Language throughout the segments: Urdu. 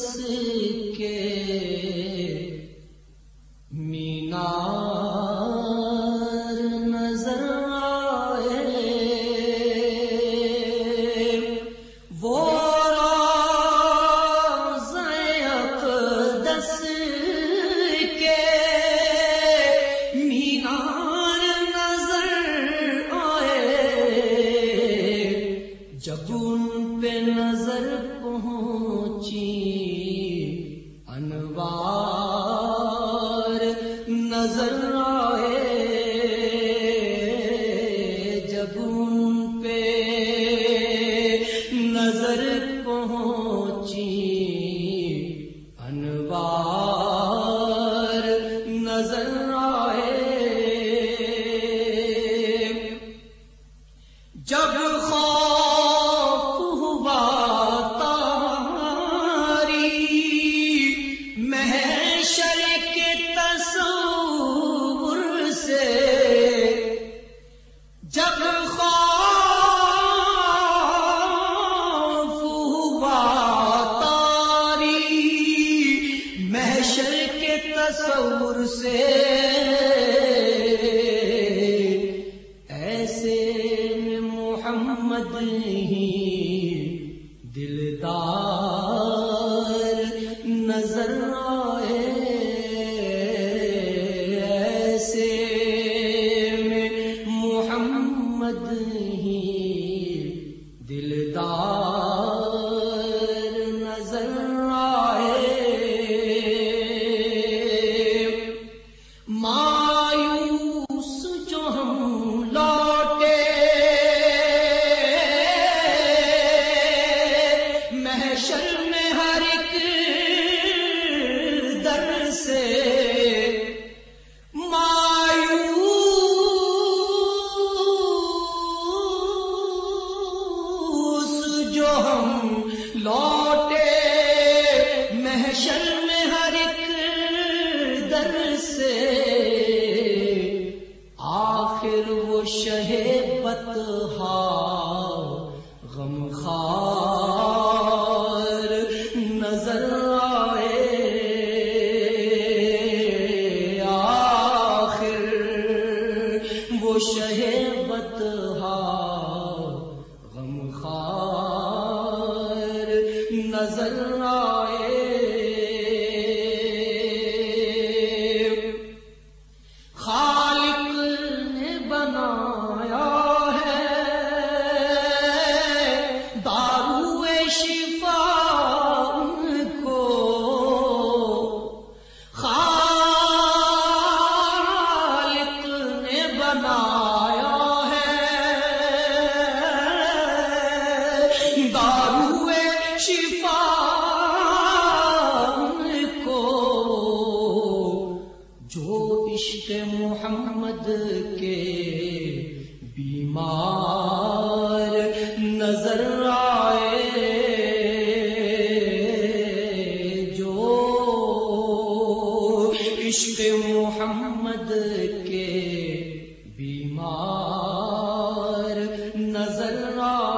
بس کے مینا پہنچی۔ انوار نظر آ نہیں شفا کو جو عشق محمد کے بیمار نظر آئے، جو عشق محمد کے بیمار نظر آئے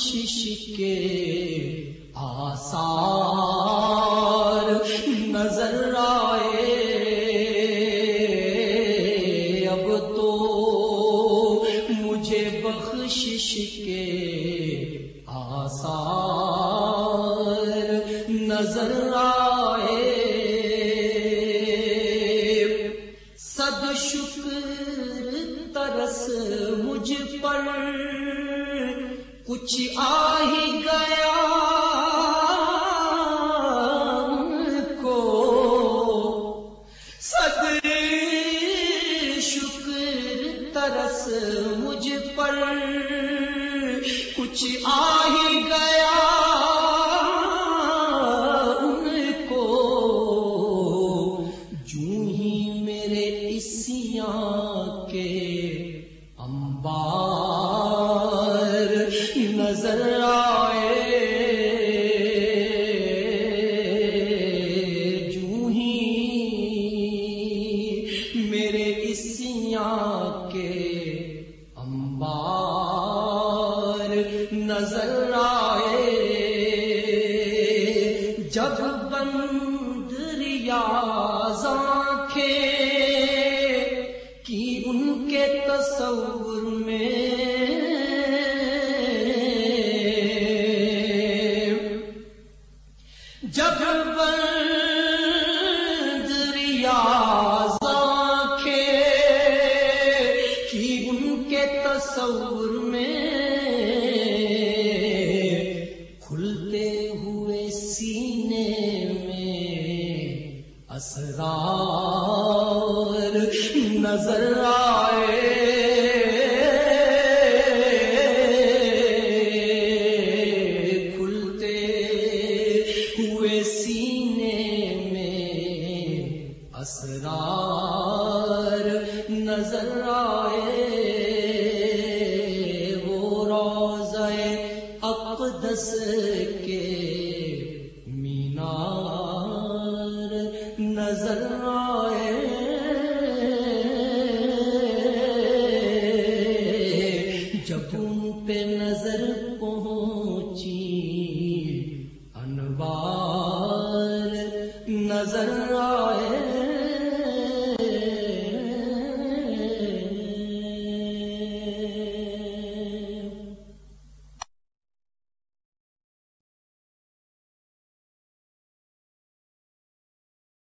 کوشش کے آثار نظر آئے۔ اب تو مجھے بخشش کے آسار نظر آئے۔ صد شکر ترس مجھ پر۔ کچھ آ ہی گیا کو۔ شکر ترس مجھ پر۔ کچھ آ جائے۔ جب بند ریاض کی ان کے تصور میں۔ جب بند ریاض کی ان کے تصور میں نظر آئے وہ روزے اقدس